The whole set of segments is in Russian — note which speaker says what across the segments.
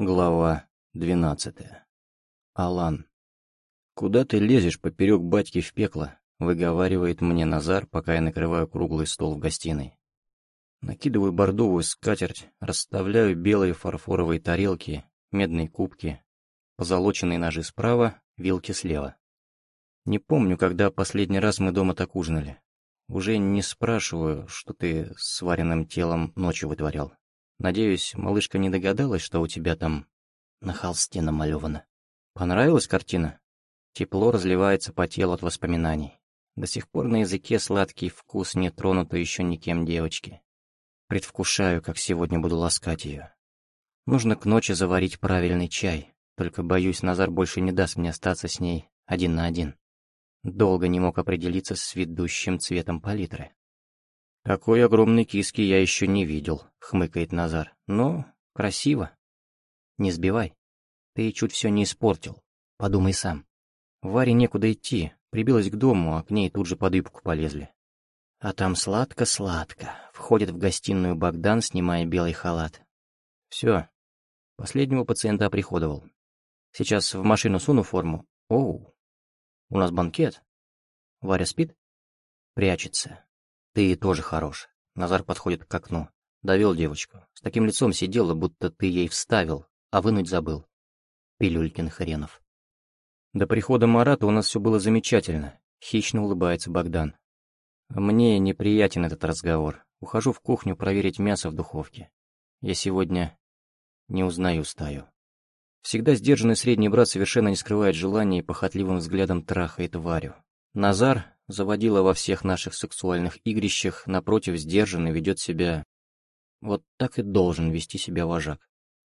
Speaker 1: Глава двенадцатая. Алан. «Куда ты лезешь поперек батьки в пекло?» — выговаривает мне Назар, пока я накрываю круглый стол в гостиной. Накидываю бордовую скатерть, расставляю белые фарфоровые тарелки, медные кубки, позолоченные ножи справа, вилки слева. Не помню, когда последний раз мы дома так ужинали. Уже не спрашиваю, что ты с вареным телом ночью вытворял. Надеюсь, малышка не догадалась, что у тебя там на холсте намалевано. Понравилась картина? Тепло разливается по телу от воспоминаний. До сих пор на языке сладкий вкус не тронутой еще никем девочки. Предвкушаю, как сегодня буду ласкать ее. Нужно к ночи заварить правильный чай, только, боюсь, Назар больше не даст мне остаться с ней один на один. Долго не мог определиться с ведущим цветом палитры. «Такой огромной киски я еще не видел», — хмыкает Назар. «Но красиво. Не сбивай. Ты чуть все не испортил. Подумай сам. Варе некуда идти, прибилась к дому, а к ней тут же под юбку полезли. А там сладко-сладко. Входит в гостиную Богдан, снимая белый халат. Все. Последнего пациента оприходовал. Сейчас в машину суну форму. Оу. У нас банкет. Варя спит? Прячется. Ты тоже хорош. Назар подходит к окну. Довел девочку. С таким лицом сидела, будто ты ей вставил, а вынуть забыл. Пилюлькин хренов. До прихода Марата у нас все было замечательно. Хищно улыбается Богдан. Мне неприятен этот разговор. Ухожу в кухню проверить мясо в духовке. Я сегодня не узнаю стаю. Всегда сдержанный средний брат совершенно не скрывает желания и похотливым взглядом трахает Варю. Назар заводила во всех наших сексуальных игрищах, напротив, сдержанно ведет себя... Вот так и должен вести себя вожак.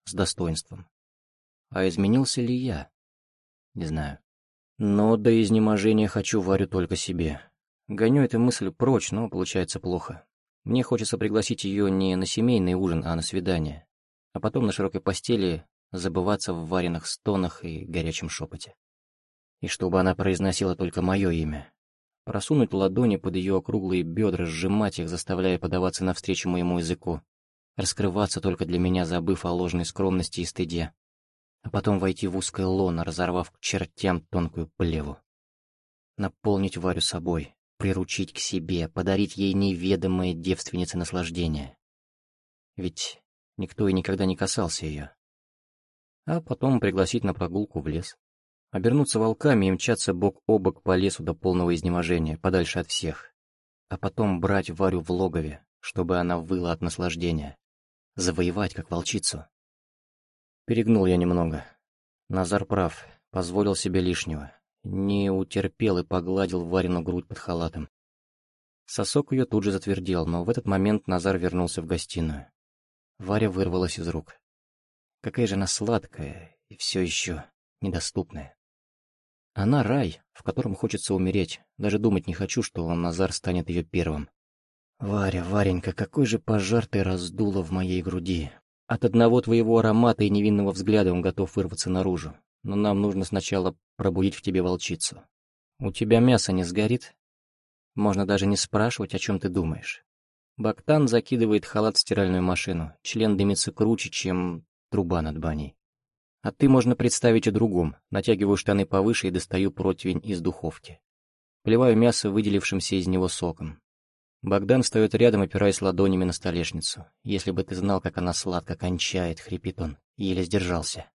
Speaker 1: С достоинством. А изменился ли я? Не знаю. Но до изнеможения хочу Варю только себе. Гоню эту мысль прочь, но получается плохо. Мне хочется пригласить ее не на семейный ужин, а на свидание. А потом на широкой постели забываться в вареных стонах и горячем шепоте. И чтобы она произносила только мое имя, просунуть ладони под ее округлые бедра, сжимать их, заставляя подаваться навстречу моему языку, раскрываться только для меня, забыв о ложной скромности и стыде, а потом войти в узкое лоно, разорвав к чертям тонкую плеву. Наполнить Варю собой, приручить к себе, подарить ей неведомое девственнице наслаждение. Ведь никто и никогда не касался ее. А потом пригласить на прогулку в лес обернуться волками и мчаться бок о бок по лесу до полного изнеможения, подальше от всех. А потом брать Варю в логове, чтобы она выла от наслаждения. Завоевать, как волчицу. Перегнул я немного. Назар прав, позволил себе лишнего. Не утерпел и погладил Варину грудь под халатом. Сосок ее тут же затвердел, но в этот момент Назар вернулся в гостиную. Варя вырвалась из рук. Какая же она сладкая и все еще недоступная. Она рай, в котором хочется умереть. Даже думать не хочу, что он, Назар, станет ее первым. Варя, Варенька, какой же пожар ты раздула в моей груди. От одного твоего аромата и невинного взгляда он готов вырваться наружу. Но нам нужно сначала пробудить в тебе волчицу. У тебя мясо не сгорит? Можно даже не спрашивать, о чем ты думаешь. Бактан закидывает халат в стиральную машину. Член дымится круче, чем труба над баней. А ты можно представить о другом. Натягиваю штаны повыше и достаю противень из духовки. Плеваю мясо выделившимся из него соком. Богдан встает рядом, опираясь ладонями на столешницу. «Если бы ты знал, как она сладко кончает», — хрипит он. Еле сдержался.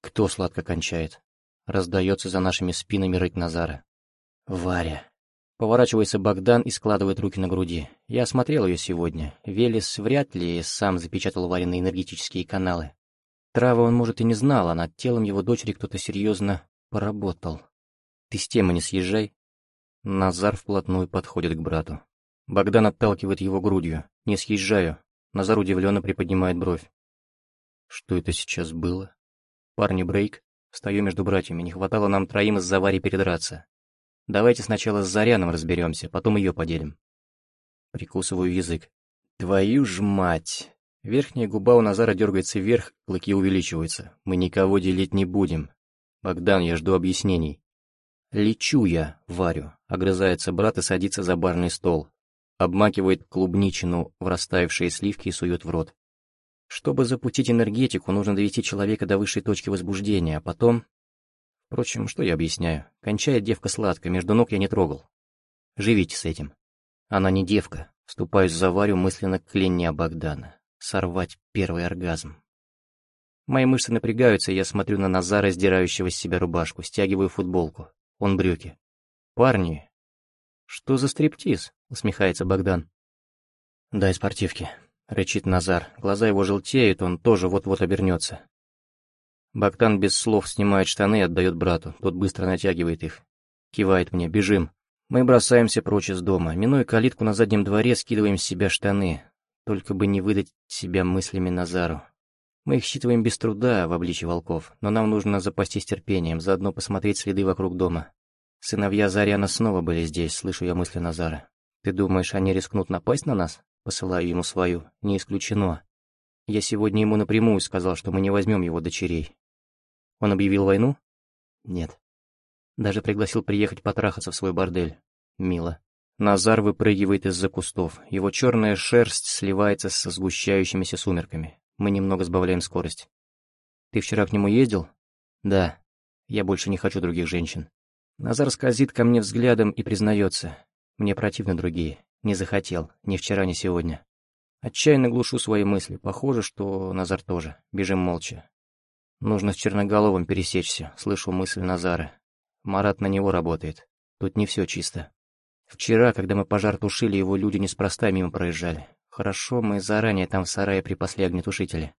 Speaker 1: «Кто сладко кончает?» Раздается за нашими спинами рык Назара. «Варя». Поворачивается Богдан и складывает руки на груди. Я осмотрел ее сегодня. Велес вряд ли сам запечатал Варины энергетические каналы. Травы он, может, и не знал, а над телом его дочери кто-то серьезно поработал. Ты с темы не съезжай. Назар вплотную подходит к брату. Богдан отталкивает его грудью. Не съезжаю. Назар удивленно приподнимает бровь. Что это сейчас было? Парни, брейк. Стою между братьями. Не хватало нам троим из-за Вари передраться. Давайте сначала с Заряном разберемся, потом ее поделим. Прикусываю язык. Твою ж мать! Верхняя губа у Назара дергается вверх, клыки увеличиваются. Мы никого делить не будем. Богдан, я жду объяснений. Лечу я, варю. Огрызается брат и садится за барный стол. Обмакивает клубничину в растаявшие сливки и сует в рот. Чтобы запустить энергетику, нужно довести человека до высшей точки возбуждения, а потом... Впрочем, что я объясняю? Кончает девка сладко, между ног я не трогал. Живите с этим. Она не девка. Вступаюсь за Варю мысленно к Лене Богдана. Сорвать первый оргазм. Мои мышцы напрягаются, я смотрю на Назара, сдирающего с себя рубашку, стягиваю футболку. Он брюки. «Парни!» «Что за стриптиз?» — усмехается Богдан. «Дай спортивки», — рычит Назар. Глаза его желтеют, он тоже вот-вот обернется. Богдан без слов снимает штаны и отдает брату. Тот быстро натягивает их. Кивает мне. «Бежим». Мы бросаемся прочь из дома. Минуя калитку на заднем дворе, скидываем с себя штаны. Только бы не выдать себя мыслями Назару. Мы их считываем без труда в обличье волков, но нам нужно запастись терпением, заодно посмотреть следы вокруг дома. Сыновья Заряна снова были здесь, слышу я мысли Назара. Ты думаешь, они рискнут напасть на нас? Посылаю ему свою. Не исключено. Я сегодня ему напрямую сказал, что мы не возьмем его дочерей. Он объявил войну? Нет. Даже пригласил приехать потрахаться в свой бордель. Мило. Назар выпрыгивает из-за кустов. Его черная шерсть сливается со сгущающимися сумерками. Мы немного сбавляем скорость. «Ты вчера к нему ездил?» «Да. Я больше не хочу других женщин». Назар скользит ко мне взглядом и признается. Мне противны другие. Не захотел. Ни вчера, ни сегодня. Отчаянно глушу свои мысли. Похоже, что Назар тоже. Бежим молча. Нужно с Черноголовым пересечься. Слышу мысль Назара. Марат на него работает. Тут не все чисто. Вчера, когда мы пожар тушили, его люди неспроста мимо проезжали. Хорошо, мы заранее там в сарае припасли огнетушители.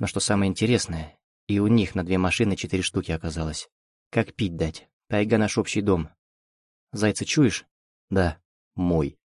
Speaker 1: Но что самое интересное, и у них на две машины четыре штуки оказалось. Как пить дать? Тайга наш общий дом. Зайца чуешь? Да, мой.